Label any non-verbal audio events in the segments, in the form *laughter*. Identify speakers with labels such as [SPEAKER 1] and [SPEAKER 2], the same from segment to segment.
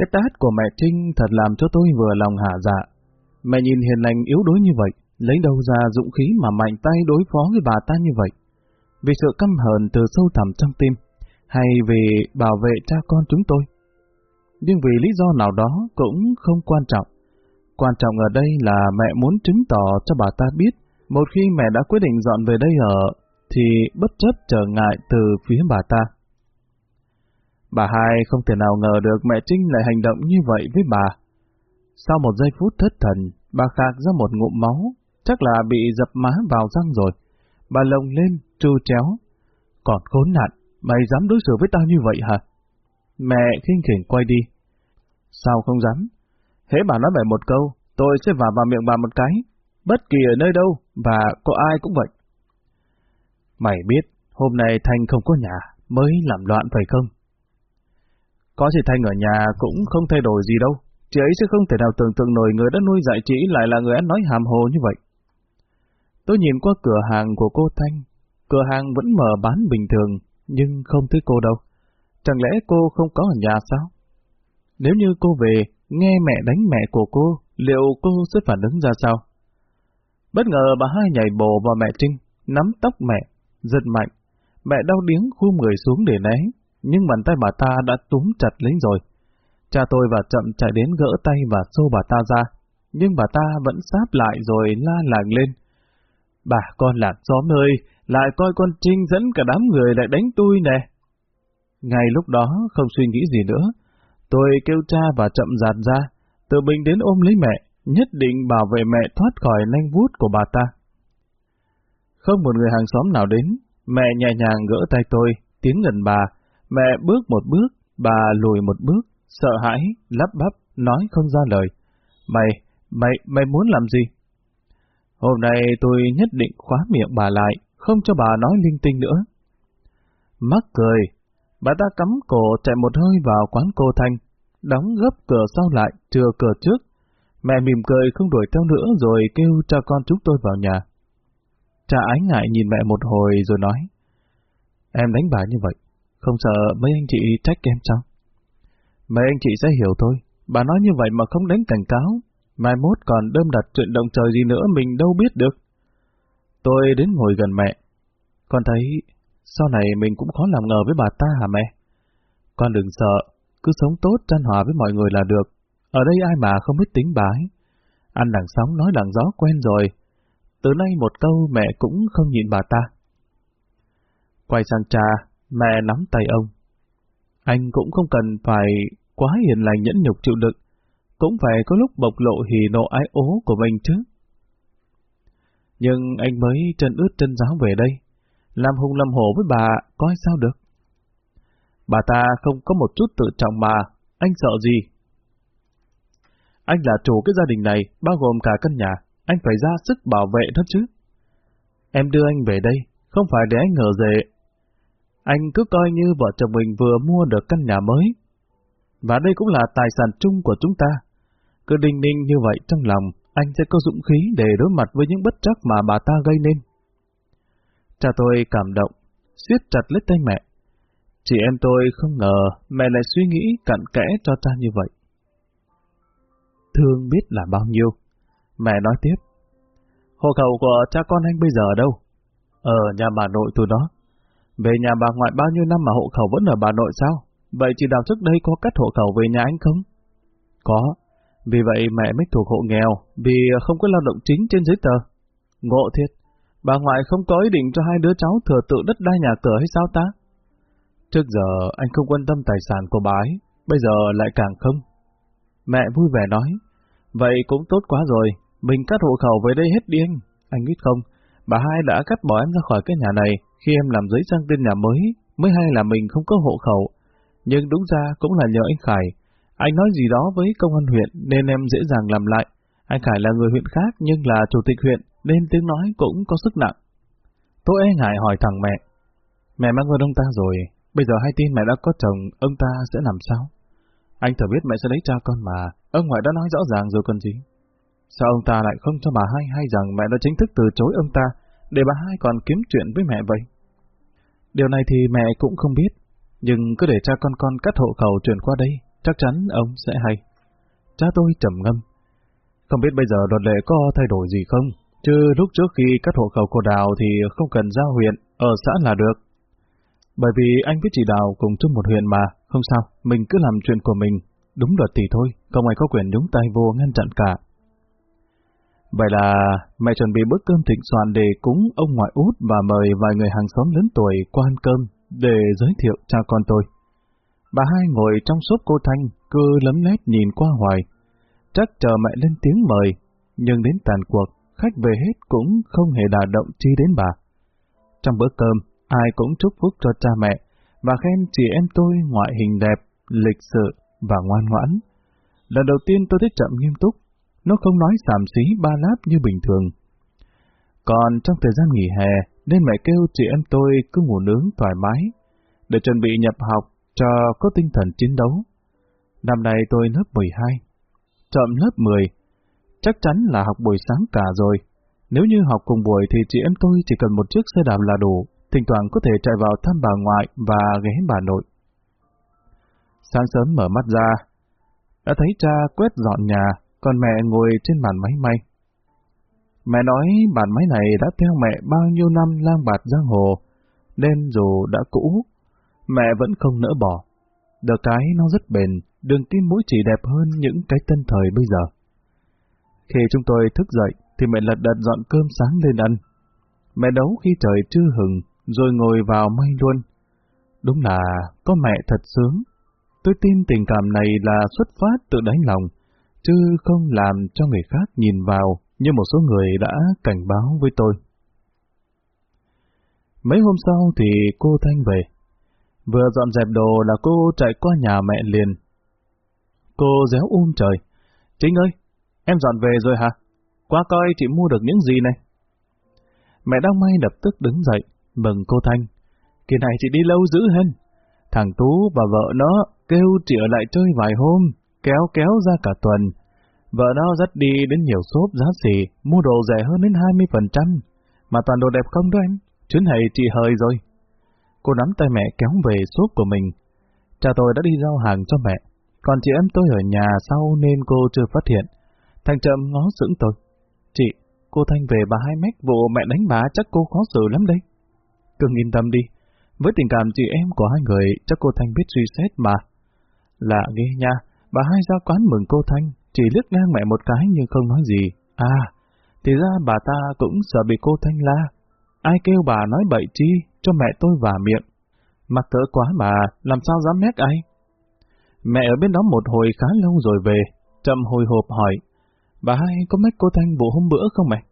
[SPEAKER 1] Cái tát của mẹ Trinh thật làm cho tôi vừa lòng hạ dạ. Mẹ nhìn hiền lành yếu đuối như vậy, lấy đâu ra dũng khí mà mạnh tay đối phó với bà ta như vậy? Vì sự căm hờn từ sâu thẳm trong tim, hay vì bảo vệ cha con chúng tôi? Nhưng vì lý do nào đó cũng không quan trọng. Quan trọng ở đây là mẹ muốn chứng tỏ cho bà ta biết, một khi mẹ đã quyết định dọn về đây ở, thì bất chấp trở ngại từ phía bà ta. Bà hai không thể nào ngờ được mẹ Trinh lại hành động như vậy với bà. Sau một giây phút thất thần, bà khạc ra một ngụm máu, chắc là bị dập má vào răng rồi. Bà lồng lên, tru chéo. Còn khốn nạn, mày dám đối xử với tao như vậy hả? Mẹ khinh khỉnh quay đi. Sao không dám? Hễ bà nói vậy một câu, tôi sẽ vào vào miệng bà một cái. Bất kỳ ở nơi đâu, và có ai cũng vậy. Mày biết, hôm nay Thanh không có nhà, mới làm loạn phải không? Có chị Thanh ở nhà cũng không thay đổi gì đâu. Chị ấy sẽ không thể nào tưởng tượng nổi người đã nuôi dạy chị lại là người ăn nói hàm hồ như vậy. Tôi nhìn qua cửa hàng của cô Thanh. Cửa hàng vẫn mở bán bình thường, nhưng không thấy cô đâu. Chẳng lẽ cô không có ở nhà sao? Nếu như cô về, nghe mẹ đánh mẹ của cô, liệu cô sẽ phản ứng ra sao? Bất ngờ bà hai nhảy bổ vào mẹ Trinh, nắm tóc mẹ, giật mạnh. Mẹ đau điếng khum người xuống để né, nhưng bàn tay bà ta đã túm chặt lấy rồi. Cha tôi và chậm chạy đến gỡ tay và xô bà ta ra, nhưng bà ta vẫn sáp lại rồi la làng lên. Bà con lạc xóm ơi, lại coi con Trinh dẫn cả đám người lại đánh tôi nè. Ngay lúc đó không suy nghĩ gì nữa, tôi kêu cha và chậm giạt ra, tự mình đến ôm lấy mẹ, nhất định bảo vệ mẹ thoát khỏi nanh vút của bà ta. Không một người hàng xóm nào đến, mẹ nhẹ nhàng gỡ tay tôi, tiến gần bà, mẹ bước một bước, bà lùi một bước, sợ hãi, lắp bắp, nói không ra lời. Mày, mày, mày muốn làm gì? Hôm nay tôi nhất định khóa miệng bà lại, không cho bà nói linh tinh nữa. Mắc cười, bà ta cắm cổ chạy một hơi vào quán cô Thanh, đóng gấp cửa sau lại, trưa cửa trước. Mẹ mỉm cười không đuổi theo nữa rồi kêu cho con chúng tôi vào nhà. Cha ái ngại nhìn mẹ một hồi rồi nói, Em đánh bà như vậy, không sợ mấy anh chị trách em sao? Mấy anh chị sẽ hiểu thôi, bà nói như vậy mà không đánh cảnh cáo, mai mốt còn đơm đặt chuyện động trời gì nữa mình đâu biết được. Tôi đến ngồi gần mẹ, con thấy sau này mình cũng khó làm ngờ với bà ta hả mẹ? Con đừng sợ, cứ sống tốt trăn hòa với mọi người là được. Ở đây ai mà không biết tính bái. Ăn đằng sóng nói đằng gió quen rồi. Từ nay một câu mẹ cũng không nhịn bà ta. Quay sang cha, mẹ nắm tay ông. Anh cũng không cần phải quá hiền lành nhẫn nhục chịu đựng, cũng phải có lúc bộc lộ hỉ nộ ái ố của mình chứ. Nhưng anh mới chân ướt chân giáo về đây, làm hùng làm hổ với bà, coi sao được. Bà ta không có một chút tự trọng mà, anh sợ gì? Anh là chủ cái gia đình này, bao gồm cả căn nhà, anh phải ra sức bảo vệ nó chứ. Em đưa anh về đây, không phải để anh ngờ dề. Anh cứ coi như vợ chồng mình vừa mua được căn nhà mới. Và đây cũng là tài sản chung của chúng ta. Cứ đinh ninh như vậy trong lòng, anh sẽ có dũng khí để đối mặt với những bất trắc mà bà ta gây nên. Cha tôi cảm động, siết chặt lấy tay mẹ. Chị em tôi không ngờ mẹ lại suy nghĩ cặn kẽ cho cha như vậy. Thương biết là bao nhiêu. Mẹ nói tiếp. Hộ khẩu của cha con anh bây giờ ở đâu? Ở nhà bà nội tôi đó. Về nhà bà ngoại bao nhiêu năm mà hộ khẩu vẫn ở bà nội sao? Vậy chị Đào trước đây có cắt hộ khẩu về nhà anh không? Có. Vì vậy mẹ mới thuộc hộ nghèo, vì không có lao động chính trên giấy tờ. Ngộ thiệt. Bà ngoại không có ý định cho hai đứa cháu thừa tự đất đai nhà cửa hay sao ta? Trước giờ anh không quan tâm tài sản của bà ấy, bây giờ lại càng không. Mẹ vui vẻ nói, vậy cũng tốt quá rồi, mình cắt hộ khẩu về đây hết đi anh. Anh biết không, bà hai đã cắt bỏ em ra khỏi cái nhà này khi em làm giấy sang tên nhà mới, mới hay là mình không có hộ khẩu. Nhưng đúng ra cũng là nhờ anh Khải. Anh nói gì đó với công an huyện nên em dễ dàng làm lại. Anh Khải là người huyện khác nhưng là chủ tịch huyện nên tiếng nói cũng có sức nặng. Tôi e ngại hỏi thằng mẹ. Mẹ mang ơn ông ta rồi, bây giờ hai tin mẹ đã có chồng, ông ta sẽ làm sao? Anh thừa biết mẹ sẽ lấy cha con mà, ông ngoại đã nói rõ ràng rồi còn gì. Sao ông ta lại không cho bà hai hay rằng mẹ đã chính thức từ chối ông ta, để bà hai còn kiếm chuyện với mẹ vậy? Điều này thì mẹ cũng không biết, nhưng cứ để cha con con cắt hộ khẩu chuyển qua đây, chắc chắn ông sẽ hay. Cha tôi trầm ngâm. Không biết bây giờ luật lệ có thay đổi gì không? Chứ lúc trước khi cắt hộ khẩu cô Đào thì không cần giao huyện, ở xã là được. Bởi vì anh với chị Đào cùng chung một huyện mà, không sao, mình cứ làm chuyện của mình. Đúng luật thì thôi, không ai có quyền nhúng tay vô ngăn chặn cả. Vậy là mẹ chuẩn bị bữa cơm thịnh soạn để cúng ông ngoại út và mời vài người hàng xóm lớn tuổi qua ăn cơm để giới thiệu cha con tôi. Bà hai ngồi trong xốp cô Thanh, cứ lấm lét nhìn qua hoài. Chắc chờ mẹ lên tiếng mời, nhưng đến tàn cuộc, khách về hết cũng không hề đả động chi đến bà. Trong bữa cơm, ai cũng chúc phúc cho cha mẹ và khen chị em tôi ngoại hình đẹp, lịch sự và ngoan ngoãn. Lần đầu tiên tôi thích chậm nghiêm túc, nó không nói sàm xí ba láp như bình thường. Còn trong thời gian nghỉ hè, nên mẹ kêu chị em tôi cứ ngủ nướng thoải mái, để chuẩn bị nhập học cho có tinh thần chiến đấu. Năm nay tôi lớp 12, chậm lớp 10, chắc chắn là học buổi sáng cả rồi. Nếu như học cùng buổi thì chị em tôi chỉ cần một chiếc xe đạp là đủ, thỉnh thoảng có thể chạy vào thăm bà ngoại và ghé bà nội. Sáng sớm mở mắt ra, đã thấy cha quét dọn nhà, còn mẹ ngồi trên bàn máy may. Mẹ nói bàn máy này đã theo mẹ bao nhiêu năm lang bạt giang hồ, nên dù đã cũ, mẹ vẫn không nỡ bỏ. Được cái nó rất bền, đường kim mũi chỉ đẹp hơn những cái tân thời bây giờ. Khi chúng tôi thức dậy, thì mẹ lật đật dọn cơm sáng lên ăn. Mẹ đấu khi trời chưa hừng, rồi ngồi vào may luôn. Đúng là có mẹ thật sướng. Tôi tin tình cảm này là xuất phát từ đáy lòng, chứ không làm cho người khác nhìn vào như một số người đã cảnh báo với tôi. Mấy hôm sau thì cô Thanh về. Vừa dọn dẹp đồ là cô chạy qua nhà mẹ liền. Cô réo um trời. chính ơi, em dọn về rồi hả? Qua coi chị mua được những gì này. Mẹ đang may lập tức đứng dậy, mừng cô Thanh. Kỳ này chị đi lâu dữ hơn. Thằng Tú và vợ nó kêu chị ở lại chơi vài hôm, kéo kéo ra cả tuần. Vợ nó dắt đi đến nhiều shop giá xỉ, mua đồ rẻ hơn đến 20%, mà toàn đồ đẹp không đó anh, chuyến này chị hơi rồi. Cô nắm tay mẹ kéo về shop của mình. Cha tôi đã đi giao hàng cho mẹ, còn chị em tôi ở nhà sau nên cô chưa phát hiện. Thành chậm ngó sững tôi. Chị, cô Thanh về bà hai mét vụ mẹ đánh bà chắc cô khó xử lắm đấy. Cưng yên tâm đi, với tình cảm chị em của hai người chắc cô Thanh biết suy xét mà. Lạ ghê nha, bà hai ra quán mừng cô Thanh, chỉ lướt ngang mẹ một cái nhưng không nói gì. À, thì ra bà ta cũng sợ bị cô Thanh la. Ai kêu bà nói bậy chi, cho mẹ tôi vả miệng. mặt cỡ quá mà, làm sao dám nét ai? Mẹ ở bên đó một hồi khá lâu rồi về, chậm hồi hộp hỏi, bà hai có mách cô Thanh vụ hôm bữa không mẹ?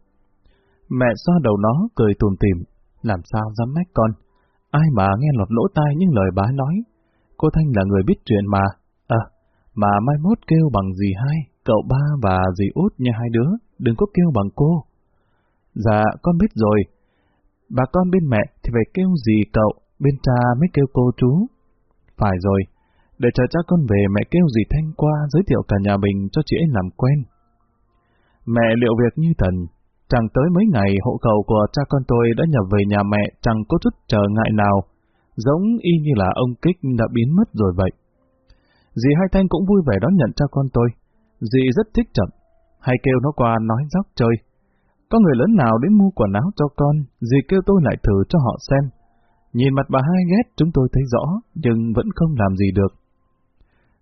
[SPEAKER 1] Mẹ xoa đầu nó, cười tùm tìm, làm sao dám mách con? Ai mà nghe lọt lỗ tai những lời bà nói? Cô Thanh là người biết chuyện mà. Mà mai mốt kêu bằng dì hai, cậu ba và dì út nha hai đứa, đừng có kêu bằng cô. Dạ, con biết rồi. Bà con bên mẹ thì phải kêu dì cậu, bên cha mới kêu cô chú. Phải rồi, để chờ cha con về mẹ kêu dì Thanh qua giới thiệu cả nhà mình cho chị ấy làm quen. Mẹ liệu việc như thần, chẳng tới mấy ngày hộ khẩu của cha con tôi đã nhập về nhà mẹ chẳng có chút trở ngại nào, giống y như là ông Kích đã biến mất rồi vậy. Dì Hai Thanh cũng vui vẻ đón nhận cha con tôi. Dì rất thích chậm, hay kêu nó qua nói dóc chơi. Có người lớn nào đến mua quần áo cho con, dì kêu tôi lại thử cho họ xem. Nhìn mặt bà hai ghét chúng tôi thấy rõ, nhưng vẫn không làm gì được.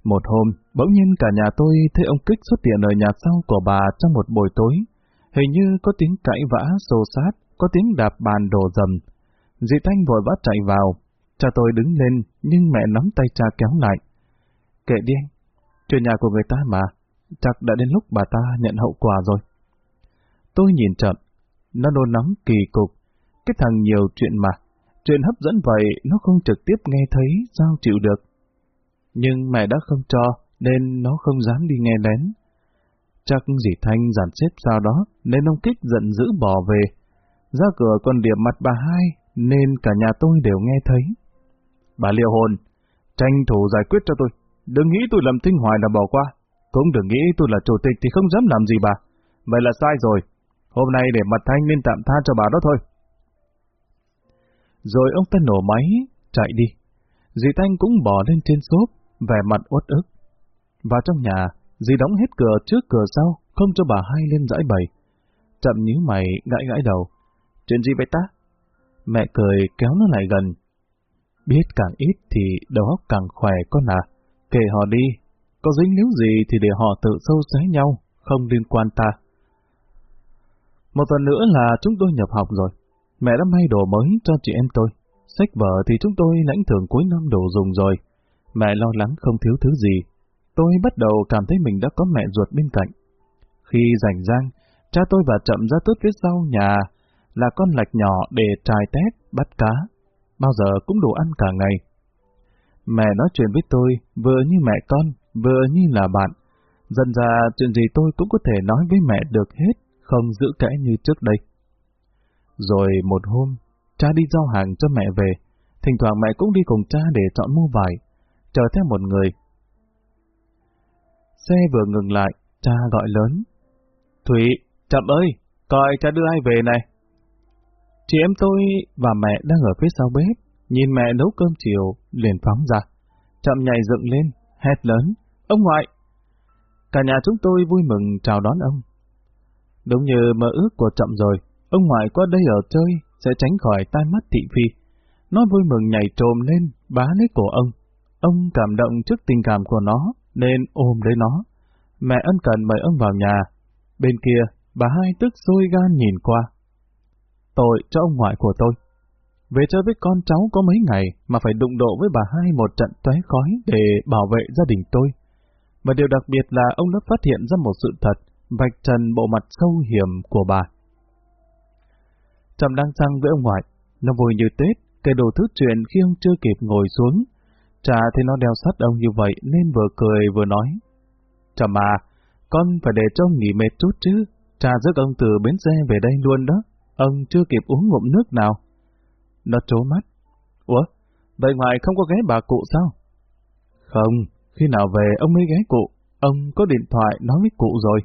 [SPEAKER 1] Một hôm, bỗng nhiên cả nhà tôi thấy ông Kích xuất hiện ở nhà sau của bà trong một buổi tối. Hình như có tiếng cãi vã, xô sát, có tiếng đạp bàn đổ dầm. Dì Thanh vội vã chạy vào. Cha tôi đứng lên, nhưng mẹ nắm tay cha kéo lại. Kệ đi anh, chuyện nhà của người ta mà, chắc đã đến lúc bà ta nhận hậu quả rồi. Tôi nhìn chậm, nó nôn nóng kỳ cục, cái thằng nhiều chuyện mà, chuyện hấp dẫn vậy nó không trực tiếp nghe thấy, sao chịu được. Nhưng mẹ đã không cho, nên nó không dám đi nghe lén. Chắc dì Thanh giản xếp sao đó, nên ông Kích giận dữ bỏ về. Ra cửa còn điểm mặt bà hai, nên cả nhà tôi đều nghe thấy. Bà liệu hồn, tranh thủ giải quyết cho tôi. Đừng nghĩ tôi làm tinh hoài là bỏ qua. Cũng đừng nghĩ tôi là chủ tịch thì không dám làm gì bà. Vậy là sai rồi. Hôm nay để mặt thanh nên tạm tha cho bà đó thôi. Rồi ông ta nổ máy, chạy đi. Dì Thanh cũng bỏ lên trên xốp, vẻ mặt uất ức. Vào trong nhà, dì đóng hết cửa trước cửa sau, không cho bà hai lên giải bày. Chậm nhíu mày gãi gãi đầu. Chuyện gì vậy ta? Mẹ cười kéo nó lại gần. Biết càng ít thì đầu óc càng khỏe con à. Kể họ đi, có dính líu gì thì để họ tự sâu xé nhau, không liên quan ta. Một tuần nữa là chúng tôi nhập học rồi. Mẹ đã may đồ mới cho chị em tôi. Sách vở thì chúng tôi lãnh thưởng cuối năm đồ dùng rồi. Mẹ lo lắng không thiếu thứ gì. Tôi bắt đầu cảm thấy mình đã có mẹ ruột bên cạnh. Khi rảnh rang, cha tôi và chậm ra tốt phía sau nhà là con lạch nhỏ để trài tét, bắt cá. Bao giờ cũng đủ ăn cả ngày. Mẹ nói chuyện với tôi vừa như mẹ con, vừa như là bạn. Dần ra chuyện gì tôi cũng có thể nói với mẹ được hết, không giữ kẽ như trước đây. Rồi một hôm, cha đi giao hàng cho mẹ về. Thỉnh thoảng mẹ cũng đi cùng cha để chọn mua vải, chờ theo một người. Xe vừa ngừng lại, cha gọi lớn. Thủy, chậm ơi, coi cha đưa ai về này. Chị em tôi và mẹ đang ở phía sau bếp, nhìn mẹ nấu cơm chiều, liền phóng ra. Chậm nhảy dựng lên, hét lớn, ông ngoại. Cả nhà chúng tôi vui mừng chào đón ông. Đúng như mơ ước của chậm rồi, ông ngoại qua đây ở chơi sẽ tránh khỏi tai mắt thị phi. Nó vui mừng nhảy trồm lên, bá lấy cổ ông. Ông cảm động trước tình cảm của nó, nên ôm lấy nó. Mẹ ân cần mời ông vào nhà. Bên kia, bà hai tức sôi gan nhìn qua. Tội cho ông ngoại của tôi. Về chơi với con cháu có mấy ngày mà phải đụng độ với bà hai một trận tóe khói để bảo vệ gia đình tôi. Và điều đặc biệt là ông đã phát hiện ra một sự thật, vạch trần bộ mặt sâu hiểm của bà. Trầm đang sang với ông ngoại, nó vui như Tết, kể đồ thứ chuyện khi ông chưa kịp ngồi xuống. Trà thì nó đeo sát ông như vậy nên vừa cười vừa nói. Trầm à, con phải để cho ông nghỉ mệt chút chứ, trà giấc ông từ bến xe về đây luôn đó, ông chưa kịp uống ngụm nước nào. Nó trố mắt. Ủa, vậy ngoài không có ghé bà cụ sao? Không, khi nào về ông mới ghé cụ, ông có điện thoại nói với cụ rồi.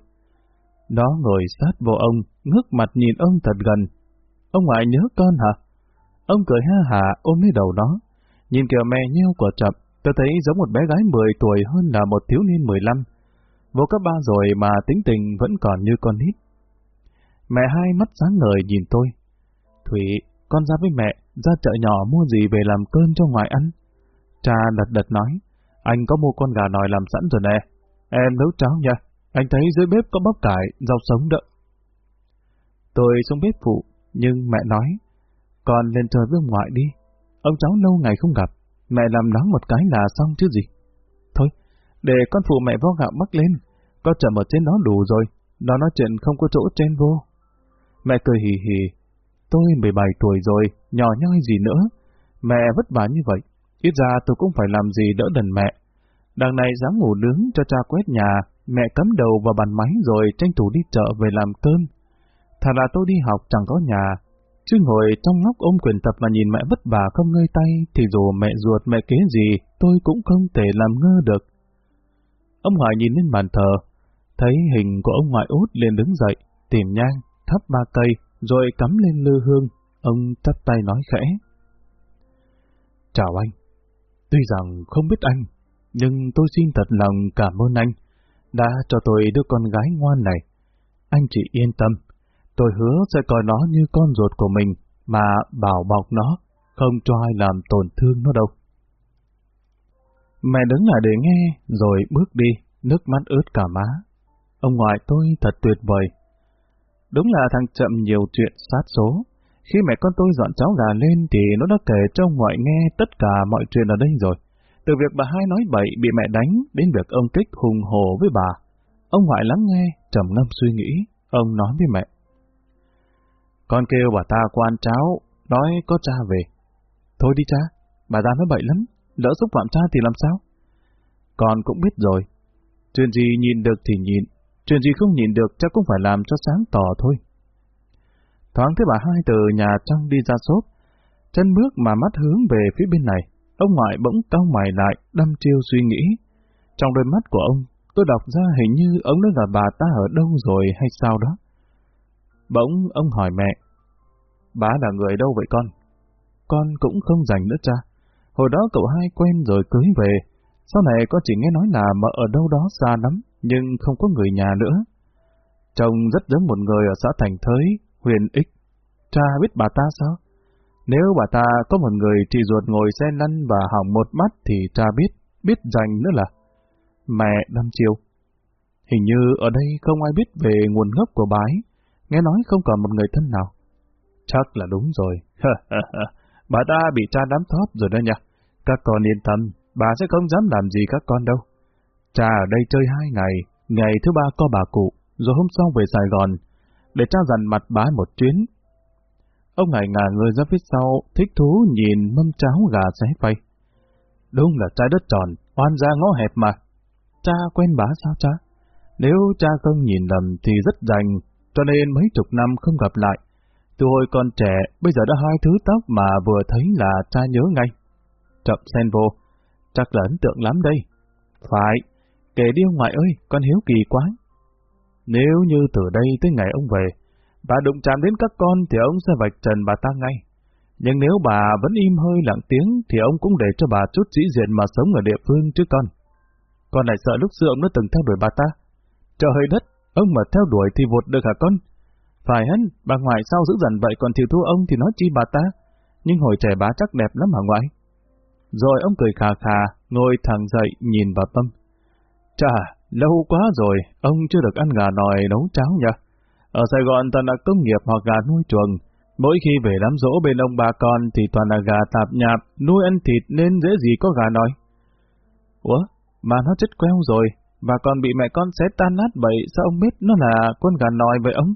[SPEAKER 1] Nó ngồi sát vô ông, ngước mặt nhìn ông thật gần. Ông ngoại nhớ con hả? Ông cười ha hà ôm lấy đầu nó. Nhìn kiểu mẹ nheo của chậm, tôi thấy giống một bé gái 10 tuổi hơn là một thiếu niên 15. Vô cấp ba rồi mà tính tình vẫn còn như con nít. Mẹ hai mắt sáng ngời nhìn tôi. Thủy, con ra với mẹ, ra chợ nhỏ mua gì về làm cơm cho ngoại ăn. Cha đật đật nói, anh có mua con gà nòi làm sẵn rồi nè. Em nấu cháo nha, anh thấy dưới bếp có bắp cải, rau sống đỡ. Tôi xuống bếp phụ, nhưng mẹ nói, con lên chơi với ngoại đi. Ông cháu lâu ngày không gặp, mẹ làm nóng một cái là xong chứ gì. Thôi, để con phụ mẹ vo gạo mắc lên, Con chậm ở trên đó đủ rồi, nó nói chuyện không có chỗ trên vô. Mẹ cười hì hì, tôi 17 tuổi rồi, nhỏ nhoi gì nữa. Mẹ vất vả như vậy, ít ra tôi cũng phải làm gì đỡ đần mẹ. Đằng này dám ngủ nướng cho cha quét nhà, mẹ cắm đầu vào bàn máy rồi tranh thủ đi chợ về làm cơm. Thật là tôi đi học chẳng có nhà, chứ ngồi trong ngóc ôm quyền tập mà nhìn mẹ vất vả không ngơi tay thì dù mẹ ruột mẹ kế gì tôi cũng không thể làm ngơ được. Ông ngoại nhìn lên bàn thờ, thấy hình của ông ngoại út liền đứng dậy, tìm nhang, thắp ba cây, rồi cắm lên lư hương, ông chắp tay nói khẽ. Chào anh, tuy rằng không biết anh, nhưng tôi xin thật lòng cảm ơn anh đã cho tôi đứa con gái ngoan này. Anh chị yên tâm, tôi hứa sẽ coi nó như con ruột của mình mà bảo bọc nó, không cho ai làm tổn thương nó đâu. Mẹ đứng lại để nghe, rồi bước đi, nước mắt ướt cả má. Ông ngoại tôi thật tuyệt vời. Đúng là thằng chậm nhiều chuyện sát số. Khi mẹ con tôi dọn cháu gà lên thì nó đã kể cho ngoại nghe tất cả mọi chuyện ở đây rồi. Từ việc bà hai nói bậy bị mẹ đánh đến việc ông kích hùng hồ với bà. Ông ngoại lắng nghe, trầm ngâm suy nghĩ, ông nói với mẹ. Con kêu bà ta quan cháu nói có cha về. Thôi đi cha, bà ta nói bậy lắm, lỡ xúc phạm cha thì làm sao? Con cũng biết rồi, chuyện gì nhìn được thì nhìn, chuyện gì không nhìn được chắc cũng phải làm cho sáng tỏ thôi. Thoáng thấy bà hai từ nhà trong đi ra xốp, chân bước mà mắt hướng về phía bên này. Ông ngoại bỗng cau mày lại, đâm chiêu suy nghĩ. Trong đôi mắt của ông, tôi đọc ra hình như ông đã gặp bà ta ở đâu rồi hay sao đó. Bỗng ông hỏi mẹ, bà là người đâu vậy con? Con cũng không rảnh nữa cha. Hồi đó cậu hai quen rồi cưới về, Sau này con chỉ nghe nói là mợ ở đâu đó xa lắm, nhưng không có người nhà nữa. Trông rất giống một người ở xã Thành Thới, huyện Ích. Cha biết bà ta sao? Nếu bà ta có một người chị ruột ngồi xe lăn và hỏng một mắt thì cha biết, biết dành nữa là mẹ năm chiều. Hình như ở đây không ai biết về nguồn gốc của bà ấy, nghe nói không còn một người thân nào. Chắc là đúng rồi. *laughs* bà ta bị cha đám thóp rồi đó nha. Các con yên tâm, bà sẽ không dám làm gì các con đâu. Cha ở đây chơi hai ngày, ngày thứ ba có bà cụ, rồi hôm sau về Sài Gòn, để cha dằn mặt bá một chuyến. Ông ngài ngả người ra phía sau, thích thú nhìn mâm cháo gà xé phay. Đúng là trái đất tròn, oan ra ngõ hẹp mà. Cha quen bá sao cha? Nếu cha không nhìn lầm thì rất dành, cho nên mấy chục năm không gặp lại. Từ hồi còn trẻ, bây giờ đã hai thứ tóc mà vừa thấy là cha nhớ ngay. Chậm sen vô, chắc là ấn tượng lắm đây. Phải, kể đi ông ngoại ơi, con hiếu kỳ quá. Nếu như từ đây tới ngày ông về, bà đụng chạm đến các con thì ông sẽ vạch trần bà ta ngay. Nhưng nếu bà vẫn im hơi lặng tiếng thì ông cũng để cho bà chút sĩ diện mà sống ở địa phương chứ con. Con lại sợ lúc xưa ông đã từng theo đuổi bà ta. Trời đất, ông mà theo đuổi thì vụt được hả con? Phải hắn, bà ngoại sao giữ dần vậy còn chịu thua ông thì nói chi bà ta. Nhưng hồi trẻ bà chắc đẹp lắm hả ngoại? Rồi ông cười khà khà, ngồi thẳng dậy nhìn vào tâm. Chà, lâu quá rồi, ông chưa được ăn gà nòi nấu cháo nhỉ? Ở Sài Gòn toàn là công nghiệp hoặc gà nuôi chuồng. Mỗi khi về đám rỗ bên ông bà con thì toàn là gà tạp nhạp, nuôi ăn thịt nên dễ gì có gà nòi. Ủa, mà nó chết queo rồi, và còn bị mẹ con xé tan nát vậy, sao ông biết nó là con gà nòi vậy ông?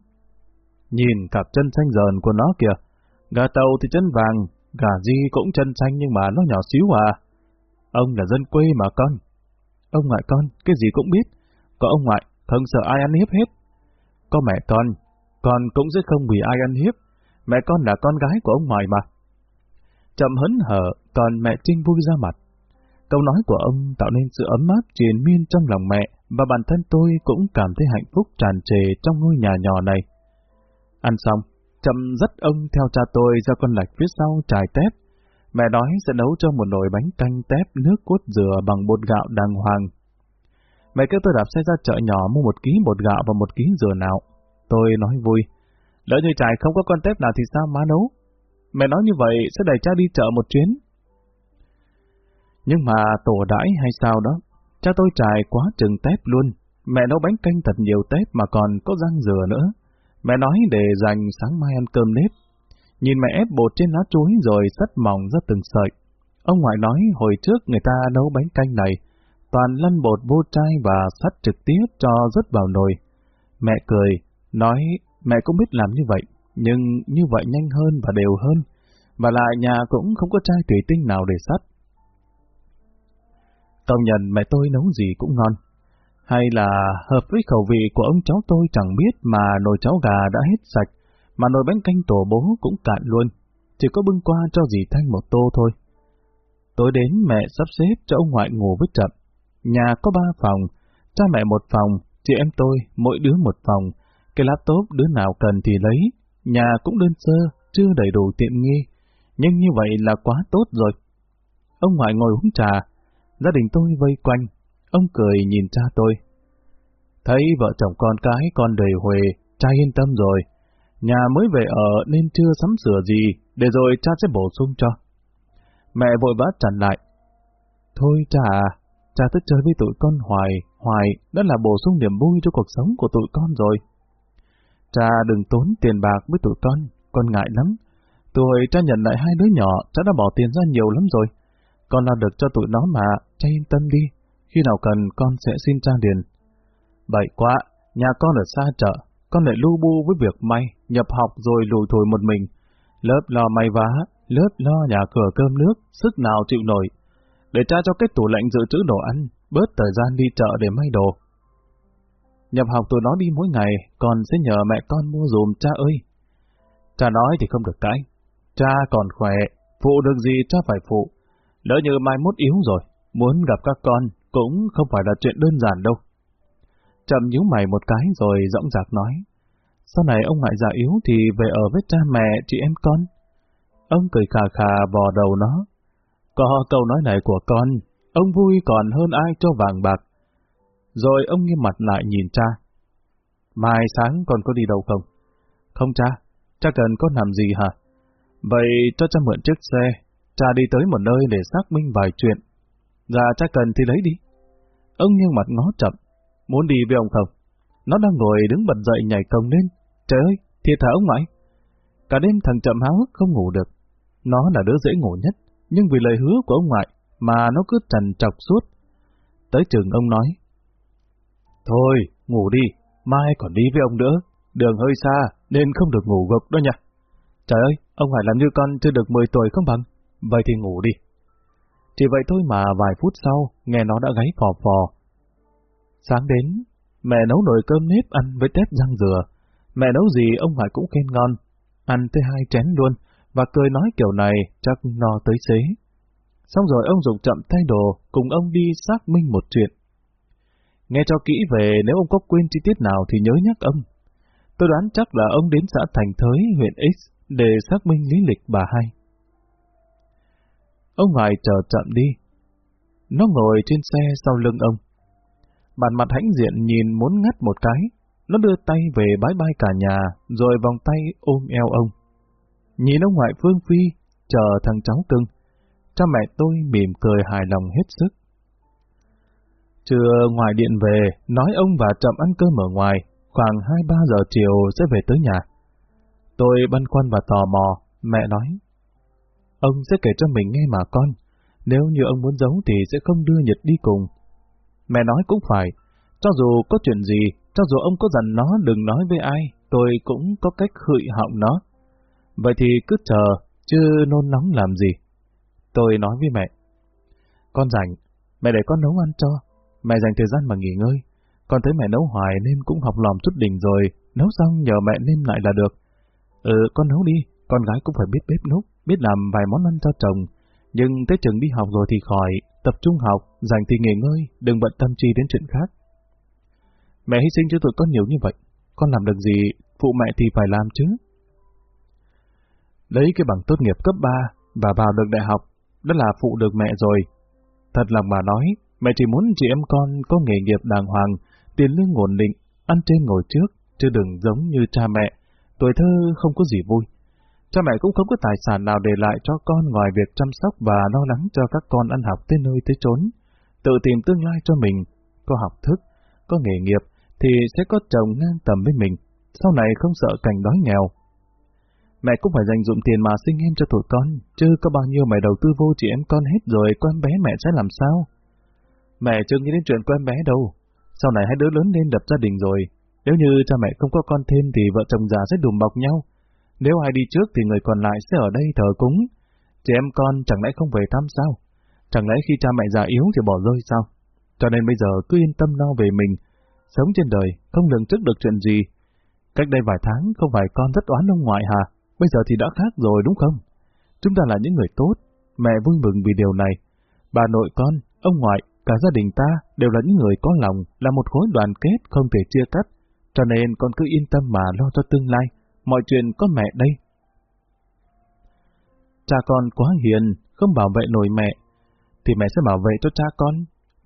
[SPEAKER 1] Nhìn cặp chân xanh dờn của nó kìa, gà tàu thì chân vàng, gà gì cũng chân xanh nhưng mà nó nhỏ xíu à. Ông là dân quê mà con. Ông ngoại con, cái gì cũng biết, có ông ngoại, không sợ ai ăn hiếp hết. Có mẹ con, con cũng sẽ không bị ai ăn hiếp, mẹ con là con gái của ông ngoại mà. Chậm hấn hở, còn mẹ Trinh vui ra mặt. Câu nói của ông tạo nên sự ấm áp triền miên trong lòng mẹ, và bản thân tôi cũng cảm thấy hạnh phúc tràn trề trong ngôi nhà nhỏ này. Ăn xong, chậm dắt ông theo cha tôi ra con lạch phía sau trải tép. Mẹ nói sẽ nấu cho một nồi bánh canh tép nước cốt dừa bằng bột gạo đàng hoàng. Mẹ kêu tôi đạp xe ra chợ nhỏ mua một ký bột gạo và một ký dừa nào. Tôi nói vui. Lỡ như trải không có con tép nào thì sao má nấu? Mẹ nói như vậy sẽ đẩy cha đi chợ một chuyến. Nhưng mà tổ đãi hay sao đó, cha tôi trải quá chừng tép luôn. Mẹ nấu bánh canh thật nhiều tép mà còn có răng dừa nữa. Mẹ nói để dành sáng mai ăn cơm nếp. Nhìn mẹ ép bột trên lá chuối rồi sắt mỏng ra từng sợi. Ông ngoại nói hồi trước người ta nấu bánh canh này, toàn lăn bột vô chai và sắt trực tiếp cho rớt vào nồi. Mẹ cười, nói mẹ cũng biết làm như vậy, nhưng như vậy nhanh hơn và đều hơn, và lại nhà cũng không có chai thủy tinh nào để sắt. Công nhận mẹ tôi nấu gì cũng ngon. Hay là hợp với khẩu vị của ông cháu tôi chẳng biết mà nồi cháo gà đã hết sạch, mà nồi bánh canh tổ bố cũng cạn luôn, chỉ có bưng qua cho dì Thanh một tô thôi. Tối đến mẹ sắp xếp cho ông ngoại ngủ với chậm. Nhà có ba phòng, cha mẹ một phòng, chị em tôi mỗi đứa một phòng, cái laptop đứa nào cần thì lấy, nhà cũng đơn sơ, chưa đầy đủ tiện nghi, nhưng như vậy là quá tốt rồi. Ông ngoại ngồi uống trà, gia đình tôi vây quanh, ông cười nhìn cha tôi. Thấy vợ chồng con cái con đầy huề, cha yên tâm rồi, nhà mới về ở nên chưa sắm sửa gì, để rồi cha sẽ bổ sung cho. Mẹ vội vã chặn lại. Thôi cha à, cha thích chơi với tụi con hoài, hoài, đó là bổ sung niềm vui cho cuộc sống của tụi con rồi. Cha đừng tốn tiền bạc với tụi con, con ngại lắm. Tuổi cha nhận lại hai đứa nhỏ, cha đã bỏ tiền ra nhiều lắm rồi. Con lo được cho tụi nó mà, cha yên tâm đi. Khi nào cần con sẽ xin cha liền. Bậy quá, nhà con ở xa chợ, con lại lu bu với việc may, nhập học rồi lùi thùi một mình. Lớp lo may vá, lớp lo nhà cửa cơm nước, sức nào chịu nổi. Để cha cho cái tủ lạnh dự trữ đồ ăn, bớt thời gian đi chợ để may đồ. Nhập học tụi nó đi mỗi ngày, còn sẽ nhờ mẹ con mua dùm cha ơi. Cha nói thì không được cãi. Cha còn khỏe, phụ được gì cha phải phụ. Lỡ như mai mốt yếu rồi, muốn gặp các con cũng không phải là chuyện đơn giản đâu. Chậm nhíu mày một cái rồi rõng rạc nói. Sau này ông ngoại già yếu thì về ở với cha mẹ, chị em con. Ông cười khà khà vò đầu nó. Có câu nói này của con, Ông vui còn hơn ai cho vàng bạc. Rồi ông nghiêm mặt lại nhìn cha. Mai sáng còn có đi đâu không? Không cha, cha cần có làm gì hả? Vậy cho cha mượn chiếc xe, cha đi tới một nơi để xác minh vài chuyện. Dạ cha cần thì lấy đi. Ông nghiêng mặt ngó chậm, muốn đi với ông không? Nó đang ngồi đứng bật dậy nhảy cồng lên. Trời ơi, thiệt thả ông ngoại. Cả đêm thằng chậm háo hức không ngủ được. Nó là đứa dễ ngủ nhất, nhưng vì lời hứa của ông ngoại mà nó cứ trần trọc suốt. Tới trường ông nói, Thôi, ngủ đi, mai còn đi với ông nữa, đường hơi xa nên không được ngủ gục đó nha. Trời ơi, ông phải làm như con chưa được 10 tuổi không bằng, vậy thì ngủ đi. Chỉ vậy thôi mà vài phút sau, nghe nó đã gáy phò phò. Sáng đến, mẹ nấu nồi cơm nếp ăn với tép răng dừa. Mẹ nấu gì ông Hoài cũng khen ngon, ăn tới hai chén luôn, và cười nói kiểu này chắc no tới xế. Xong rồi ông dùng chậm thay đồ, cùng ông đi xác minh một chuyện. Nghe cho kỹ về nếu ông có quên chi tiết nào thì nhớ nhắc ông. Tôi đoán chắc là ông đến xã Thành Thới, huyện X, để xác minh lý lịch bà hai. Ông Hoài chờ chậm đi. Nó ngồi trên xe sau lưng ông. Bàn mặt hãnh diện nhìn muốn ngắt một cái. Nó đưa tay về bái bai cả nhà, rồi vòng tay ôm eo ông. Nhìn ông ngoại Phương Phi, chờ thằng cháu cưng. Cha mẹ tôi mỉm cười hài lòng hết sức. Trưa ngoài điện về, nói ông và chậm ăn cơm ở ngoài, khoảng 2-3 giờ chiều sẽ về tới nhà. Tôi băn khoăn và tò mò, mẹ nói. Ông sẽ kể cho mình nghe mà con, nếu như ông muốn giấu thì sẽ không đưa Nhật đi cùng. Mẹ nói cũng phải, cho dù có chuyện gì, cho dù ông có dặn nó đừng nói với ai, tôi cũng có cách hụi họng nó. Vậy thì cứ chờ, chứ nôn nóng làm gì. Tôi nói với mẹ. Con rảnh, mẹ để con nấu ăn cho. Mẹ dành thời gian mà nghỉ ngơi. Con thấy mẹ nấu hoài nên cũng học lòm chút đỉnh rồi, nấu xong nhờ mẹ nêm lại là được. Ừ, con nấu đi, con gái cũng phải biết bếp núc, biết làm vài món ăn cho chồng. Nhưng tới trường đi học rồi thì khỏi, tập trung học, dành thì nghỉ ngơi, đừng bận tâm trí đến chuyện khác. Mẹ hy sinh cho tụi con nhiều như vậy, con làm được gì, phụ mẹ thì phải làm chứ. Lấy cái bằng tốt nghiệp cấp 3 và vào được đại học, đó là phụ được mẹ rồi. Thật lòng mà nói, mẹ chỉ muốn chị em con có nghề nghiệp đàng hoàng, tiền lương ổn định, ăn trên ngồi trước, chứ đừng giống như cha mẹ, tuổi thơ không có gì vui. Cha mẹ cũng không có tài sản nào để lại cho con ngoài việc chăm sóc và lo lắng cho các con ăn học tới nơi tới chốn. Tự tìm tương lai cho mình, có học thức, có nghề nghiệp, thì sẽ có chồng ngang tầm với mình, sau này không sợ cảnh đói nghèo. Mẹ cũng phải dành dụng tiền mà sinh em cho tụi con, chứ có bao nhiêu mẹ đầu tư vô chị em con hết rồi, con bé mẹ sẽ làm sao? Mẹ chưa nghĩ đến chuyện con bé đâu. Sau này hai đứa lớn lên lập gia đình rồi. Nếu như cha mẹ không có con thêm thì vợ chồng già sẽ đùm bọc nhau. Nếu ai đi trước thì người còn lại sẽ ở đây thờ cúng. Chị em con chẳng lẽ không về thăm sao? Chẳng lẽ khi cha mẹ già yếu thì bỏ rơi sao? Cho nên bây giờ cứ yên tâm lo về mình. Sống trên đời, không lường trước được chuyện gì. Cách đây vài tháng không phải con rất oán ông ngoại hả? Bây giờ thì đã khác rồi đúng không? Chúng ta là những người tốt. Mẹ vui mừng vì điều này. Bà nội con, ông ngoại, cả gia đình ta đều là những người có lòng, là một khối đoàn kết không thể chia cắt. Cho nên con cứ yên tâm mà lo cho tương lai mọi chuyện có mẹ đây. Cha con quá hiền, không bảo vệ nổi mẹ, thì mẹ sẽ bảo vệ cho cha con.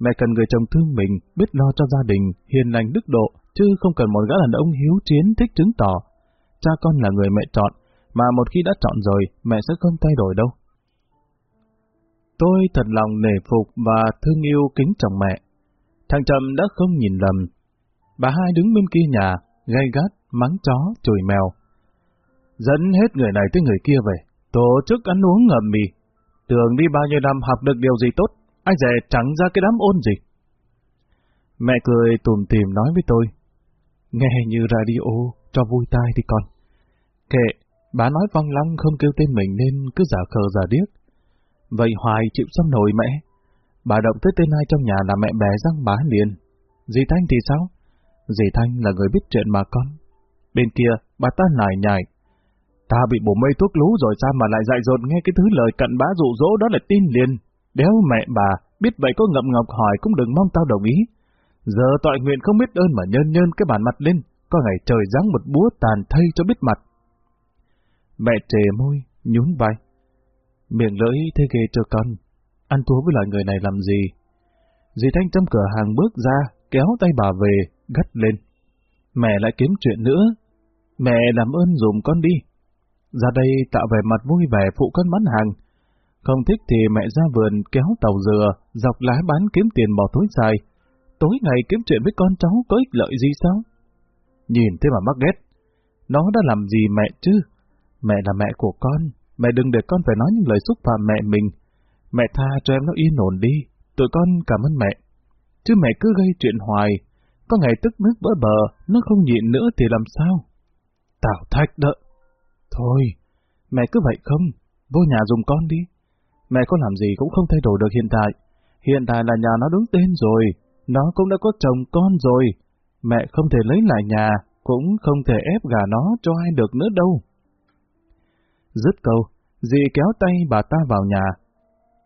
[SPEAKER 1] Mẹ cần người chồng thương mình, biết lo cho gia đình, hiền lành đức độ, chứ không cần một gã đàn ông hiếu chiến thích chứng tỏ. Cha con là người mẹ chọn, mà một khi đã chọn rồi, mẹ sẽ không thay đổi đâu. Tôi thật lòng nể phục và thương yêu kính trọng mẹ. Thằng Trầm đã không nhìn lầm. Bà hai đứng bên kia nhà, gay gắt, mắng chó, chửi mèo dẫn hết người này tới người kia về, tổ chức ăn uống ngậm mì. Tưởng đi bao nhiêu năm học được điều gì tốt, ai dè chẳng ra cái đám ôn gì. Mẹ cười tùm tìm nói với tôi, nghe như radio, cho vui tai đi con. Kệ, bà nói văng lăng không kêu tên mình nên cứ giả khờ giả điếc. Vậy hoài chịu xong nổi mẹ. Bà động tới tên ai trong nhà là mẹ bè răng bá liền. Dì Thanh thì sao? Dì Thanh là người biết chuyện mà con. Bên kia, bà ta nải nhải, Ta bị bổ mây thuốc lú rồi sao mà lại dại dột nghe cái thứ lời cận bá dụ dỗ đó là tin liền. Đéo mẹ bà, biết vậy có ngậm ngọc hỏi cũng đừng mong tao đồng ý. Giờ tội nguyện không biết ơn mà nhơn nhơn cái bản mặt lên, có ngày trời giáng một búa tàn thây cho biết mặt. Mẹ trề môi, nhún vai. Miệng lưỡi thế ghê cho con, ăn thua với loại người này làm gì, Dì Thanh trong cửa hàng bước ra, kéo tay bà về, gắt lên. Mẹ lại kiếm chuyện nữa. Mẹ làm ơn dùm con đi. Ra đây tạo vẻ mặt vui vẻ phụ con bán hàng. Không thích thì mẹ ra vườn kéo tàu dừa, dọc lá bán kiếm tiền bỏ túi xài. Tối ngày kiếm chuyện với con cháu có ích lợi gì sao? Nhìn thế mà mắc ghét. Nó đã làm gì mẹ chứ? Mẹ là mẹ của con. Mẹ đừng để con phải nói những lời xúc phạm mẹ mình. Mẹ tha cho em nó yên ổn đi. Tụi con cảm ơn mẹ. Chứ mẹ cứ gây chuyện hoài. Có ngày tức nước vỡ bờ, nó không nhịn nữa thì làm sao? Tảo thạch đợ. Thôi, mẹ cứ vậy không? Vô nhà dùng con đi. Mẹ có làm gì cũng không thay đổi được hiện tại. Hiện tại là nhà nó đứng tên rồi. Nó cũng đã có chồng con rồi. Mẹ không thể lấy lại nhà, cũng không thể ép gà nó cho ai được nữa đâu. Dứt câu, dì kéo tay bà ta vào nhà.